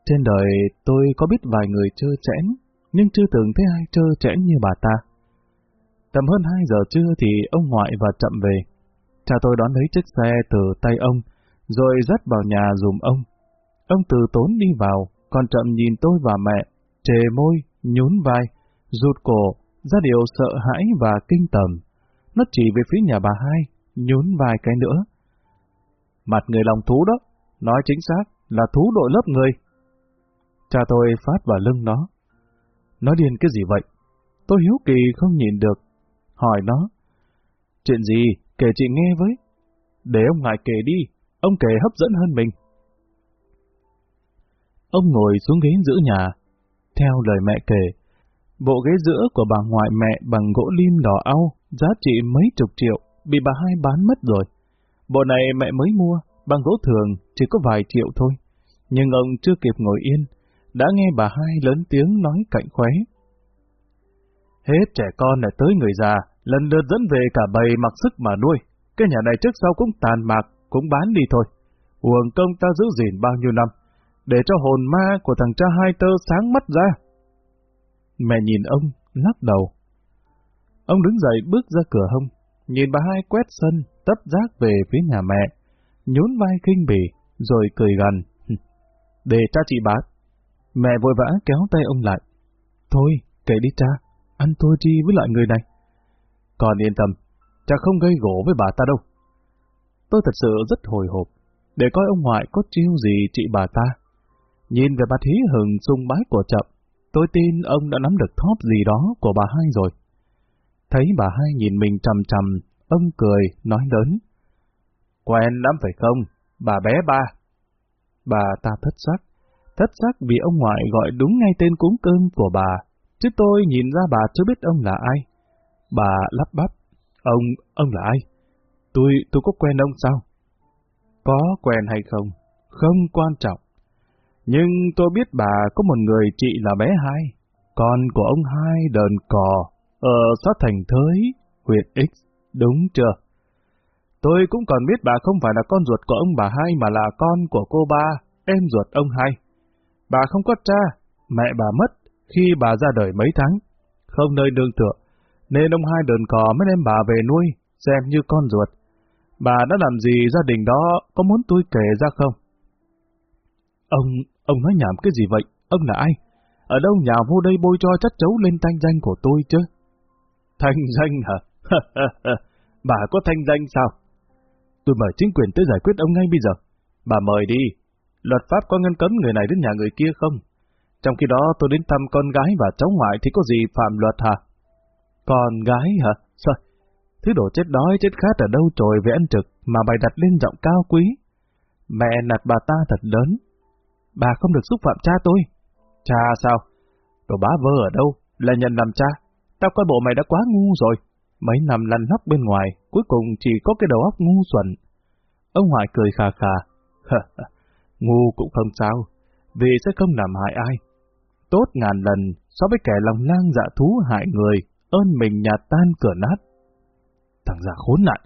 [SPEAKER 1] Trên đời tôi có biết vài người trơ chẽn, nhưng chưa từng thấy ai trơ chẽn như bà ta. Tầm hơn 2 giờ trưa thì ông ngoại và chậm về. Cha tôi đón lấy chiếc xe từ tay ông, rồi dắt vào nhà dùm ông. Ông từ tốn đi vào, còn chậm nhìn tôi và mẹ, trề môi, nhún vai, rụt cổ, ra điều sợ hãi và kinh tởm. Nó chỉ về phía nhà bà hai, nhún vài cái nữa. Mặt người lòng thú đó, nói chính xác là thú đội lớp người. Cha tôi phát vào lưng nó. Nó điên cái gì vậy? Tôi hiếu kỳ không nhìn được. Hỏi nó. Chuyện gì? Kể chị nghe với. Để ông ngại kể đi, ông kể hấp dẫn hơn mình. Ông ngồi xuống ghế giữa nhà. Theo lời mẹ kể, bộ ghế giữa của bà ngoại mẹ bằng gỗ lim đỏ au, giá trị mấy chục triệu, bị bà hai bán mất rồi. Bộ này mẹ mới mua, bằng gỗ thường, chỉ có vài triệu thôi. Nhưng ông chưa kịp ngồi yên, đã nghe bà hai lớn tiếng nói cạnh khóe. Hết trẻ con lại tới người già, lần lượt dẫn về cả bầy mặc sức mà nuôi. Cái nhà này trước sau cũng tàn mạc, cũng bán đi thôi. Uổng công ta giữ gìn bao nhiêu năm, để cho hồn ma của thằng cha hai tơ sáng mắt ra. Mẹ nhìn ông, lắc đầu. Ông đứng dậy bước ra cửa hông, nhìn bà hai quét sân, tấp rác về phía nhà mẹ, nhún vai kinh bỉ, rồi cười gần. *laughs* Để cha chị bát. Mẹ vội vã kéo tay ông lại. Thôi, kể đi cha, ăn thua chi với loại người này. Còn yên tâm, cha không gây gỗ với bà ta đâu. Tôi thật sự rất hồi hộp, để coi ông ngoại có chiêu gì chị bà ta. Nhìn về bà thí hừng sung bái của chậm, tôi tin ông đã nắm được thóp gì đó của bà hai rồi. Thấy bà hai nhìn mình trầm trầm, ông cười, nói lớn. Quen lắm phải không, bà bé ba. Bà ta thất sắc, thất sắc vì ông ngoại gọi đúng ngay tên cúng cơm của bà, chứ tôi nhìn ra bà chưa biết ông là ai. Bà lắp bắp, ông, ông là ai? Tôi, tôi có quen ông sao? Có quen hay không? Không quan trọng. Nhưng tôi biết bà có một người chị là bé hai, con của ông hai đờn cò, ở xã Thành Thới, huyện X, đúng chưa? Tôi cũng còn biết bà không phải là con ruột của ông bà hai mà là con của cô ba, em ruột ông hai. Bà không có cha, mẹ bà mất khi bà ra đời mấy tháng, không nơi nương tựa, nên ông hai đờn cò mới đem bà về nuôi, xem như con ruột. Bà đã làm gì gia đình đó, có muốn tôi kể ra không? Ông, ông nói nhảm cái gì vậy? Ông là ai? Ở đâu nhà vô đây bôi cho chất chấu lên thanh danh của tôi chứ? Thanh danh hả? *laughs* bà có thanh danh sao? Tôi mời chính quyền tới giải quyết ông ngay bây giờ. Bà mời đi. Luật pháp có ngăn cấm người này đến nhà người kia không? Trong khi đó tôi đến thăm con gái và cháu ngoại thì có gì phạm luật hả? Con gái hả? Sao? Thứ đồ chết đói chết khát ở đâu trồi về ăn trực mà bày đặt lên giọng cao quý. Mẹ nạt bà ta thật lớn. Bà không được xúc phạm cha tôi. Cha sao? Đồ bá vơ ở đâu? Là nhận làm cha. Tao coi bộ mày đã quá ngu rồi. Mấy năm lăn lóc bên ngoài, cuối cùng chỉ có cái đầu óc ngu xuẩn. Ông ngoại cười khà khà. *laughs* ngu cũng không sao, vì sẽ không làm hại ai. Tốt ngàn lần so với kẻ lòng lang dạ thú hại người, ơn mình nhà tan cửa nát. Thằng già khốn nạn,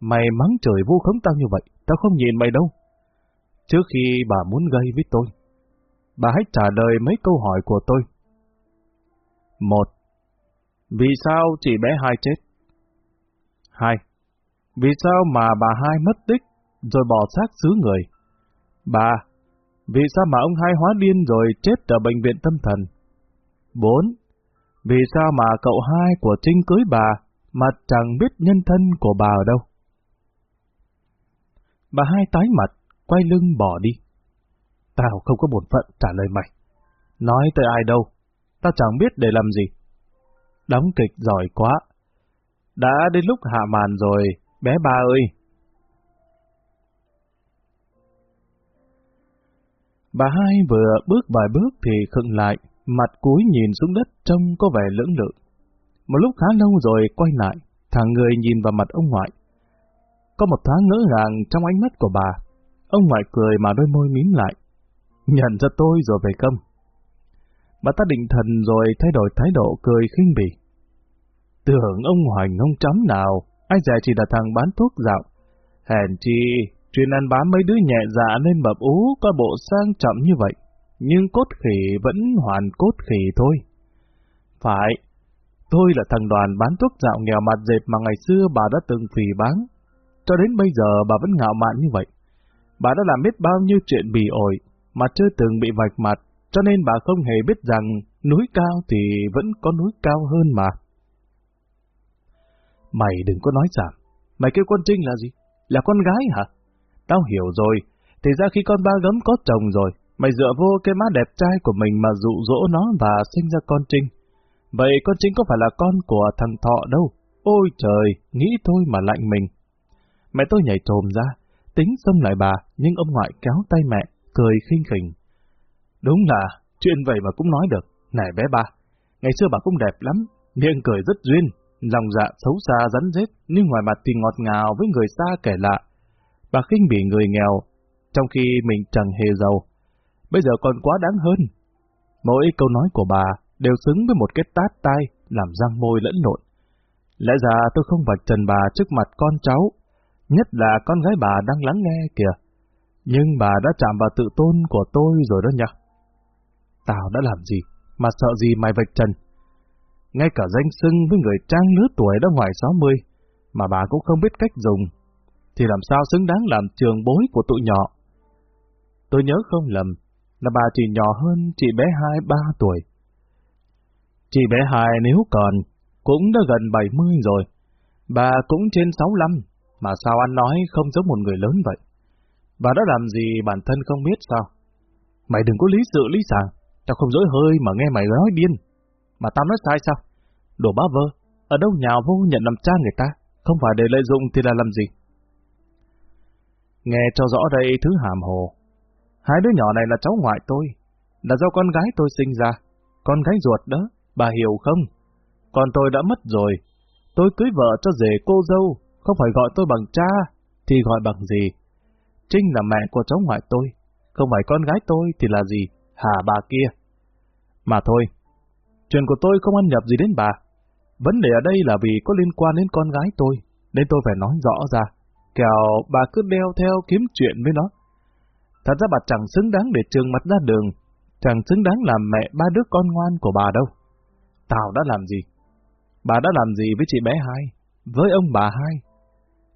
[SPEAKER 1] mày mắng trời vô khống tao như vậy, tao không nhìn mày đâu. Trước khi bà muốn gây với tôi, bà hãy trả lời mấy câu hỏi của tôi. Một, vì sao chị bé hai chết? Hai, vì sao mà bà hai mất tích rồi bỏ xác xứ người? Ba, vì sao mà ông hai hóa điên rồi chết ở bệnh viện tâm thần? Bốn, Vì sao mà cậu hai của Trinh cưới bà mà chẳng biết nhân thân của bà ở đâu? Bà hai tái mặt, quay lưng bỏ đi. Tao không có bổn phận trả lời mày. Nói tới ai đâu, tao chẳng biết để làm gì. Đóng kịch giỏi quá. Đã đến lúc hạ màn rồi, bé ba ơi. Bà hai vừa bước vài bước thì khựng lại, mặt cúi nhìn xuống đất trông có vẻ lưỡng lự. Một lúc khá lâu rồi quay lại, thằng người nhìn vào mặt ông ngoại. Có một thoáng ngỡ ngàng trong ánh mắt của bà. Ông ngoại cười mà đôi môi mím lại. Nhận ra tôi rồi về không? Bà ta định thần rồi thay đổi thái độ cười khinh bỉ. Tưởng ông Hoành ông chấm nào, ai dè chỉ là thằng bán thuốc dạo. Hèn chi, chuyên ăn bám mấy đứa nhẹ dạ nên bập ú có bộ sang trọng như vậy. Nhưng cốt khỉ vẫn hoàn cốt khỉ thôi. Phải, tôi là thằng đoàn bán thuốc dạo nghèo mặt dệt mà ngày xưa bà đã từng phì bán. Cho đến bây giờ bà vẫn ngạo mạn như vậy. Bà đã làm biết bao nhiêu chuyện bì ổi, mà chưa từng bị vạch mặt, cho nên bà không hề biết rằng núi cao thì vẫn có núi cao hơn mà. Mày đừng có nói giảm. Mày kêu con Trinh là gì? Là con gái hả? Tao hiểu rồi. Thì ra khi con ba gấm có chồng rồi, mày dựa vô cái má đẹp trai của mình mà dụ dỗ nó và sinh ra con Trinh. Vậy con Trinh có phải là con của thằng Thọ đâu? Ôi trời, nghĩ thôi mà lạnh mình. Mẹ tôi nhảy trồm ra, tính xông lại bà, nhưng ông ngoại kéo tay mẹ, cười khinh khỉnh. Đúng là, chuyện vậy mà cũng nói được. Này bé ba, ngày xưa bà cũng đẹp lắm, miệng cười rất duyên, lòng dạ xấu xa rắn rết, nhưng ngoài mặt thì ngọt ngào với người xa kẻ lạ. Bà khinh bỉ người nghèo, trong khi mình chẳng hề giàu. Bây giờ còn quá đáng hơn. Mỗi câu nói của bà đều xứng với một cái tát tai, làm răng môi lẫn lộn. Lẽ ra tôi không vạch trần bà trước mặt con cháu, nhất là con gái bà đang lắng nghe kìa. Nhưng bà đã chạm vào tự tôn của tôi rồi đó nhá. Tao đã làm gì, mà sợ gì mày vạch trần. Ngay cả danh xưng với người trang lứa tuổi đã ngoài 60, mà bà cũng không biết cách dùng, thì làm sao xứng đáng làm trường bối của tụi nhỏ. Tôi nhớ không lầm, là bà chỉ nhỏ hơn chị bé hai ba tuổi. Chị bé hai nếu còn, cũng đã gần 70 rồi. Bà cũng trên 65, mà sao anh nói không giống một người lớn vậy? Bà đã làm gì bản thân không biết sao? Mày đừng có lý sự lý sàng, tao không dối hơi mà nghe mày nói điên. Mà tao nói sai sao? Đồ bá vơ, ở đâu nhào vô nhận làm cha người ta, không phải để lợi dụng thì là làm gì? Nghe cho rõ đây thứ hàm hồ. Hai đứa nhỏ này là cháu ngoại tôi, là do con gái tôi sinh ra. Con gái ruột đó, bà hiểu không? Còn tôi đã mất rồi. Tôi cưới vợ cho rể cô dâu, không phải gọi tôi bằng cha, thì gọi bằng gì? Trinh là mẹ của cháu ngoại tôi, không phải con gái tôi thì là gì? Hà bà kia. Mà thôi, chuyện của tôi không ăn nhập gì đến bà. Vấn đề ở đây là vì có liên quan đến con gái tôi, nên tôi phải nói rõ ra. Kẻo bà cứ đeo theo kiếm chuyện với nó. Thật ra bà chẳng xứng đáng để trường mặt ra đường, chẳng xứng đáng làm mẹ ba đứa con ngoan của bà đâu. Tào đã làm gì? Bà đã làm gì với chị bé hai? Với ông bà hai?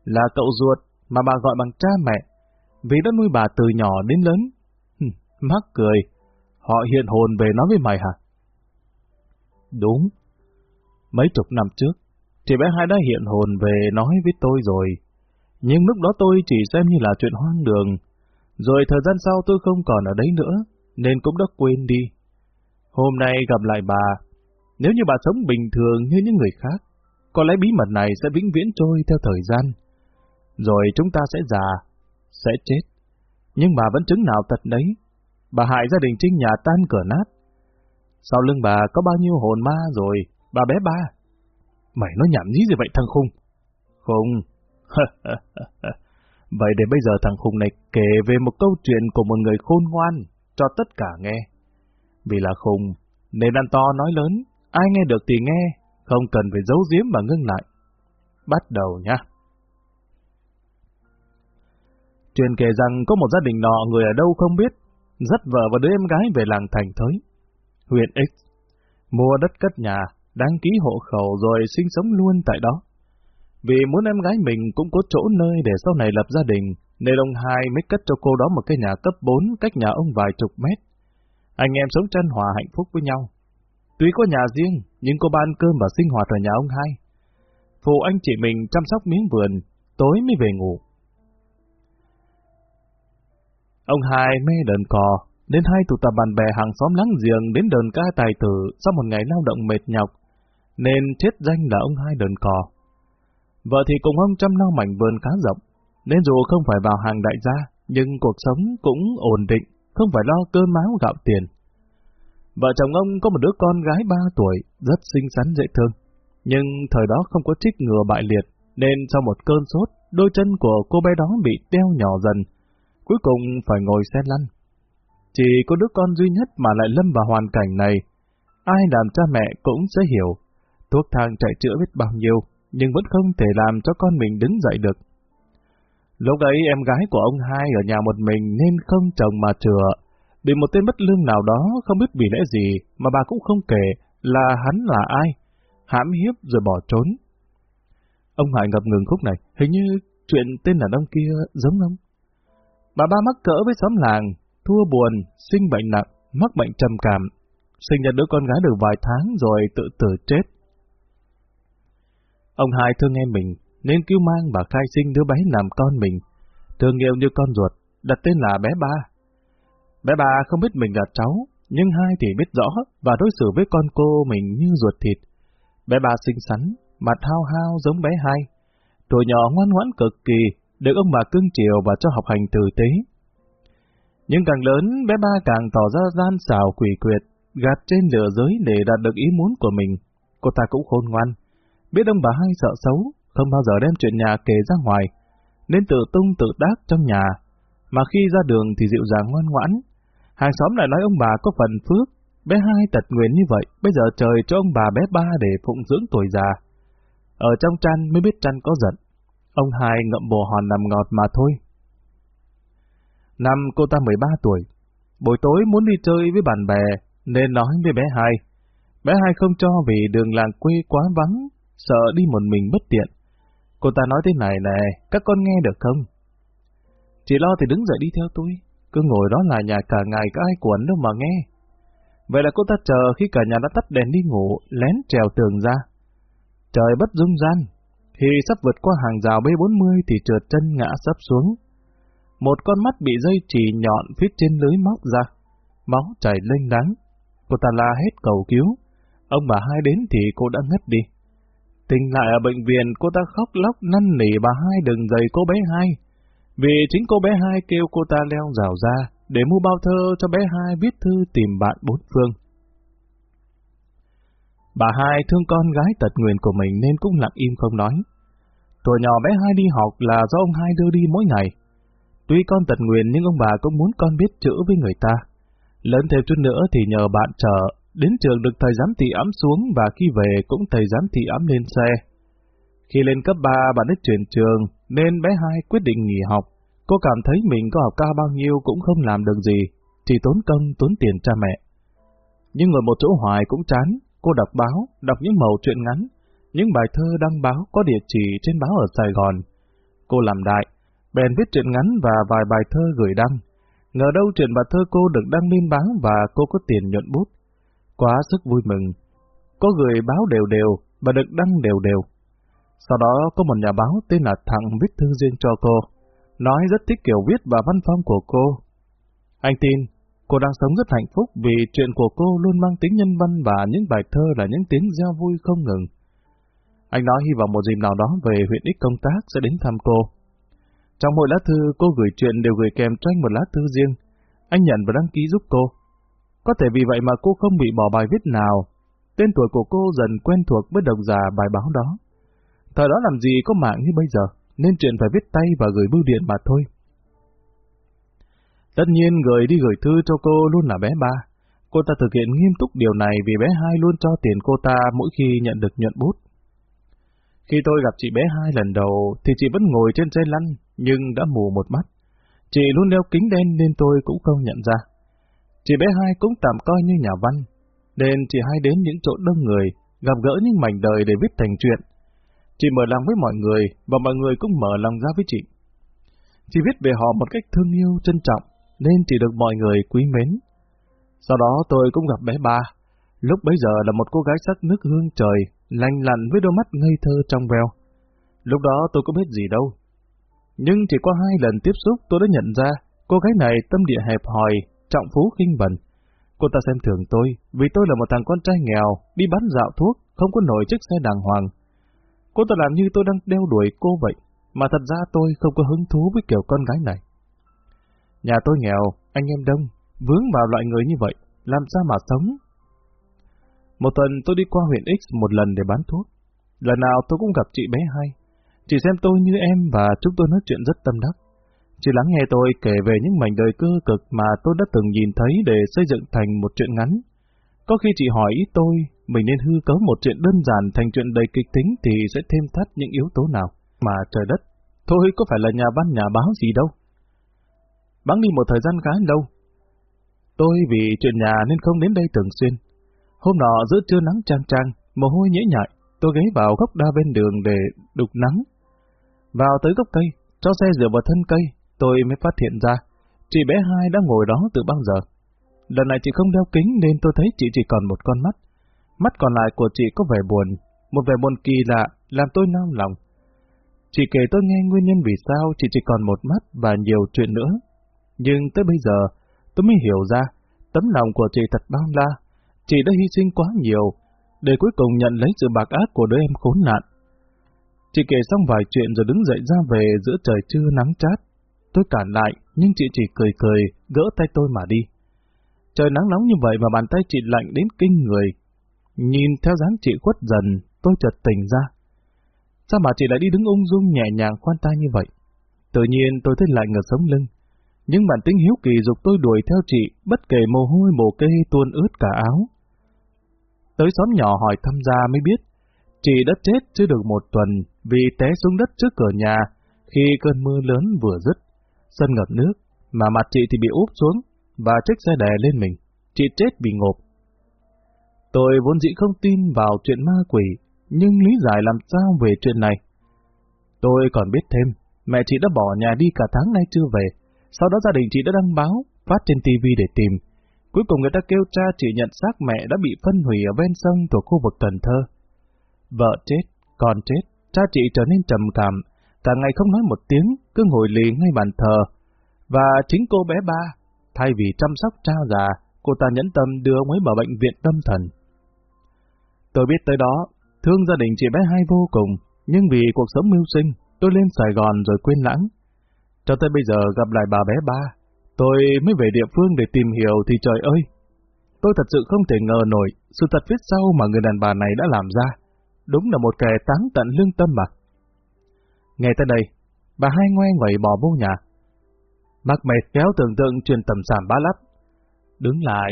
[SPEAKER 1] Là cậu ruột mà bà gọi bằng cha mẹ, vì đã nuôi bà từ nhỏ đến lớn. Mắc cười, họ hiện hồn về nói với mày hả? Đúng. Mấy chục năm trước, chị bé hai đã hiện hồn về nói với tôi rồi. Nhưng lúc đó tôi chỉ xem như là chuyện hoang đường. Rồi thời gian sau tôi không còn ở đấy nữa, nên cũng đã quên đi. Hôm nay gặp lại bà, nếu như bà sống bình thường như những người khác, có lẽ bí mật này sẽ vĩnh viễn trôi theo thời gian. Rồi chúng ta sẽ già, sẽ chết. Nhưng bà vẫn chứng nào tật đấy. Bà hại gia đình Trinh nhà tan cửa nát. Sau lưng bà có bao nhiêu hồn ma rồi, bà bé ba. Mày nói nhảm nhí gì vậy thằng Khung? Khung. *laughs* vậy để bây giờ thằng Khung này kể về một câu chuyện của một người khôn ngoan cho tất cả nghe. Vì là Khung, nên ăn to nói lớn, ai nghe được thì nghe, không cần phải giấu giếm mà ngưng lại. Bắt đầu nhá. Truyền kể rằng có một gia đình nọ người ở đâu không biết, dắt vợ và đứa em gái về làng thành thới. Huyện X, mua đất cất nhà, đăng ký hộ khẩu rồi sinh sống luôn tại đó. Vì muốn em gái mình cũng có chỗ nơi để sau này lập gia đình, nên ông hai mới cất cho cô đó một cái nhà cấp 4 cách nhà ông vài chục mét. Anh em sống chân hòa hạnh phúc với nhau. Tuy có nhà riêng, nhưng cô ban cơm và sinh hoạt ở nhà ông hai. Phụ anh chị mình chăm sóc miếng vườn, tối mới về ngủ. Ông hai mê đờn cò, nên hai tụ tập bạn bè hàng xóm láng giềng đến đờn ca tài tử sau một ngày lao động mệt nhọc, nên chết danh là ông hai đờn cò. Vợ thì cùng ông chăm lo mảnh vườn khá rộng, nên dù không phải vào hàng đại gia, nhưng cuộc sống cũng ổn định, không phải lo cơm máu gạo tiền. Vợ chồng ông có một đứa con gái 3 tuổi, rất xinh xắn dễ thương. Nhưng thời đó không có trích ngừa bại liệt, nên sau một cơn sốt, đôi chân của cô bé đó bị teo nhỏ dần. Cuối cùng phải ngồi xe lăn. Chỉ có đứa con duy nhất mà lại lâm vào hoàn cảnh này. Ai làm cha mẹ cũng sẽ hiểu. Thuốc thang chạy chữa biết bao nhiêu, nhưng vẫn không thể làm cho con mình đứng dậy được. Lúc ấy em gái của ông hai ở nhà một mình nên không chồng mà chừa. Bị một tên bất lương nào đó không biết vì lẽ gì mà bà cũng không kể là hắn là ai. Hãm hiếp rồi bỏ trốn. Ông Hải ngập ngừng khúc này, hình như chuyện tên đàn ông kia giống ông. Bà ba mắc cỡ với xóm làng, thua buồn, sinh bệnh nặng, mắc bệnh trầm cảm, sinh ra đứa con gái được vài tháng rồi tự tử chết. Ông hai thương em mình, nên cứu mang và khai sinh đứa bé làm con mình, thương yêu như con ruột, đặt tên là bé ba. Bé ba không biết mình là cháu, nhưng hai thì biết rõ và đối xử với con cô mình như ruột thịt. Bé ba xinh xắn, mặt hao hao giống bé hai. Tuổi nhỏ ngoan ngoãn cực kỳ, được ông bà cưng chiều và cho học hành tử tế. Nhưng càng lớn, bé ba càng tỏ ra gian xảo quỷ quyệt, gạt trên lửa giới để đạt được ý muốn của mình. Cô ta cũng khôn ngoan, biết ông bà hay sợ xấu, không bao giờ đem chuyện nhà kể ra ngoài, nên tự tung tự đác trong nhà, mà khi ra đường thì dịu dàng ngoan ngoãn. Hàng xóm lại nói ông bà có phần phước, bé hai tật nguyện như vậy, bây giờ trời cho ông bà bé ba để phụng dưỡng tuổi già. Ở trong chăn mới biết chăn có giận. Ông hai ngậm bồ hòn nằm ngọt mà thôi. Năm cô ta 13 tuổi, buổi tối muốn đi chơi với bạn bè, nên nói với bé hai. Bé hai không cho vì đường làng quê quá vắng, sợ đi một mình bất tiện. Cô ta nói thế này nè, các con nghe được không? Chị lo thì đứng dậy đi theo tôi, cứ ngồi đó là nhà cả ngày có ai quẩn đâu mà nghe. Vậy là cô ta chờ khi cả nhà đã tắt đèn đi ngủ, lén trèo tường ra. Trời bất dung gian, khi sắp vượt qua hàng rào B40 thì trượt chân ngã sắp xuống. Một con mắt bị dây chỉ nhọn phía trên lưới móc ra, máu chảy lênh láng. Cô ta la hết cầu cứu, ông bà hai đến thì cô đã ngất đi. Tình lại ở bệnh viện, cô ta khóc lóc năn nỉ bà hai đừng dậy cô bé hai. Vì chính cô bé hai kêu cô ta leo rào ra để mua bao thơ cho bé hai viết thư tìm bạn bốn phương. Bà hai thương con gái tật nguyền của mình nên cũng lặng im không nói. Tuổi nhỏ bé hai đi học là do ông hai đưa đi mỗi ngày. Tuy con tật nguyền nhưng ông bà cũng muốn con biết chữ với người ta. Lớn thêm chút nữa thì nhờ bạn chờ Đến trường được thầy giám thị ấm xuống và khi về cũng thầy giám thị ấm lên xe. Khi lên cấp 3 bạn ấy chuyển trường nên bé hai quyết định nghỉ học. Cô cảm thấy mình có học cao bao nhiêu cũng không làm được gì, chỉ tốn công tốn tiền cha mẹ. Nhưng ngồi một chỗ hoài cũng chán, cô đọc báo, đọc những mẩu truyện ngắn, những bài thơ đăng báo có địa chỉ trên báo ở Sài Gòn. Cô làm đại, bèn viết truyện ngắn và vài bài thơ gửi đăng. Ngờ đâu truyện và thơ cô được đăng lên báo và cô có tiền nhuận bút. Quá sức vui mừng. Có gửi báo đều đều và được đăng đều đều. Sau đó có một nhà báo tên là Thằng viết thư riêng cho cô, nói rất thích kiểu viết và văn phong của cô. Anh tin, cô đang sống rất hạnh phúc vì chuyện của cô luôn mang tính nhân văn và những bài thơ là những tiếng reo vui không ngừng. Anh nói hy vọng một dịp nào đó về huyện ích công tác sẽ đến thăm cô. Trong mỗi lá thư cô gửi chuyện đều gửi kèm cho anh một lá thư riêng. Anh nhận và đăng ký giúp cô. Có thể vì vậy mà cô không bị bỏ bài viết nào. Tên tuổi của cô dần quen thuộc với độc giả bài báo đó. Thời đó làm gì có mạng như bây giờ, nên chuyện phải viết tay và gửi bưu điện mà thôi. Tất nhiên người đi gửi thư cho cô luôn là bé ba. Cô ta thực hiện nghiêm túc điều này vì bé hai luôn cho tiền cô ta mỗi khi nhận được nhận bút. Khi tôi gặp chị bé hai lần đầu thì chị vẫn ngồi trên xe lăn nhưng đã mù một mắt. Chị luôn đeo kính đen nên tôi cũng không nhận ra. Chị bé hai cũng tạm coi như nhà văn, nên chị hai đến những chỗ đông người, gặp gỡ những mảnh đời để viết thành chuyện. Chị mở lòng với mọi người, và mọi người cũng mở lòng ra với chị. Chị viết về họ một cách thương yêu, trân trọng, nên chỉ được mọi người quý mến. Sau đó tôi cũng gặp bé ba. Lúc bấy giờ là một cô gái sắc nước hương trời, lành lặn với đôi mắt ngây thơ trong veo. Lúc đó tôi có biết gì đâu. Nhưng chỉ qua hai lần tiếp xúc tôi đã nhận ra cô gái này tâm địa hẹp hòi, trọng phú khinh bẩn. Cô ta xem thường tôi vì tôi là một thằng con trai nghèo, đi bán dạo thuốc, không có nổi chiếc xe đàng hoàng. Cô ta làm như tôi đang đeo đuổi cô vậy, mà thật ra tôi không có hứng thú với kiểu con gái này. Nhà tôi nghèo, anh em đông, vướng vào loại người như vậy, làm sao mà sống? Một tuần tôi đi qua huyện X một lần để bán thuốc. Lần nào tôi cũng gặp chị bé hai. Chị xem tôi như em và chúng tôi nói chuyện rất tâm đắc. Chị lắng nghe tôi kể về những mảnh đời cơ cực mà tôi đã từng nhìn thấy để xây dựng thành một chuyện ngắn. Có khi chị hỏi ý tôi, mình nên hư cấu một chuyện đơn giản thành chuyện đầy kịch tính thì sẽ thêm thắt những yếu tố nào. Mà trời đất, thôi có phải là nhà văn nhà báo gì đâu. Bắn đi một thời gian khá lâu. Tôi vì chuyện nhà nên không đến đây thường xuyên. Hôm nọ giữa trưa nắng trang trang, mồ hôi nhễ nhại, tôi ghé vào gốc đa bên đường để đục nắng. Vào tới gốc cây, cho xe dựa vào thân cây, tôi mới phát hiện ra, chị bé hai đã ngồi đó từ bao giờ. Lần này chị không đeo kính nên tôi thấy chị chỉ còn một con mắt. Mắt còn lại của chị có vẻ buồn, một vẻ buồn kỳ lạ, làm tôi nao lòng. Chị kể tôi nghe nguyên nhân vì sao chị chỉ còn một mắt và nhiều chuyện nữa. Nhưng tới bây giờ, tôi mới hiểu ra, tấm lòng của chị thật bao la. Chị đã hy sinh quá nhiều, để cuối cùng nhận lấy sự bạc ác của đứa em khốn nạn. Chị kể xong vài chuyện rồi đứng dậy ra về giữa trời trưa nắng chát. Tôi cản lại, nhưng chị chỉ cười cười, gỡ tay tôi mà đi. Trời nắng nóng như vậy mà bàn tay chị lạnh đến kinh người. Nhìn theo dáng chị khuất dần, tôi chợt tỉnh ra. Sao mà chị lại đi đứng ung dung nhẹ nhàng khoan tay như vậy? Tự nhiên tôi thấy lạnh ở sống lưng. Nhưng bản tính hiếu kỳ dục tôi đuổi theo chị, bất kể mồ hôi mồ kê tuôn ướt cả áo. Tới xóm nhỏ hỏi thăm gia mới biết, chị đã chết chưa được một tuần vì té xuống đất trước cửa nhà khi cơn mưa lớn vừa dứt. Sân ngập nước, mà mặt chị thì bị úp xuống, và chiếc xe đè lên mình. Chị chết vì ngộp. Tôi vốn dĩ không tin vào chuyện ma quỷ, nhưng lý giải làm sao về chuyện này. Tôi còn biết thêm, mẹ chị đã bỏ nhà đi cả tháng nay chưa về, sau đó gia đình chị đã đăng báo, phát trên TV để tìm. Cuối cùng người ta kêu cha chị nhận xác mẹ đã bị phân hủy ở ven sông thuộc khu vực Cần Thơ. Vợ chết, con chết, cha chị trở nên trầm cảm, cả ngày không nói một tiếng, cứ ngồi lì ngay bàn thờ. Và chính cô bé ba, thay vì chăm sóc cha già, cô ta nhẫn tâm đưa ông ấy vào bệnh viện tâm thần. Tôi biết tới đó, thương gia đình chị bé hai vô cùng, nhưng vì cuộc sống mưu sinh, tôi lên Sài Gòn rồi quên lãng. Cho tới bây giờ gặp lại bà bé ba, tôi mới về địa phương để tìm hiểu thì trời ơi! Tôi thật sự không thể ngờ nổi sự thật viết sau mà người đàn bà này đã làm ra. Đúng là một kẻ táng tận lương tâm mà. Nghe tới đây, bà hai ngoe ngoẩy bỏ vô nhà. Mắc mệt kéo tưởng tượng truyền tầm sản bá lắp. Đứng lại,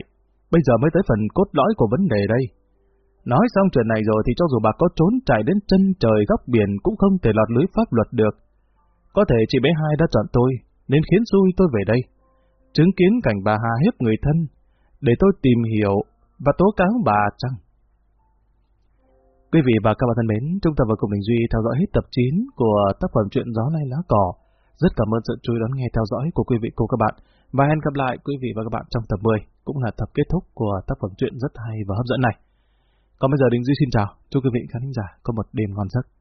[SPEAKER 1] bây giờ mới tới phần cốt lõi của vấn đề đây. Nói xong chuyện này rồi thì cho dù bà có trốn chạy đến chân trời góc biển cũng không thể lọt lưới pháp luật được. Có thể chị bé hai đã chọn tôi, nên khiến xui tôi về đây. Chứng kiến cảnh bà Hà hiếp người thân, để tôi tìm hiểu và tố cáo bà chăng? Quý vị và các bạn thân mến, chúng ta vừa cùng Đình Duy theo dõi hết tập 9 của tác phẩm truyện Gió Lai Lá Cỏ. Rất cảm ơn sự chú ý đón nghe theo dõi của quý vị cùng các bạn. Và hẹn gặp lại quý vị và các bạn trong tập 10, cũng là tập kết thúc của tác phẩm truyện rất hay và hấp dẫn này. Còn bây giờ Đình Duy xin chào, chúc quý vị khán giả có một đêm ngon giấc.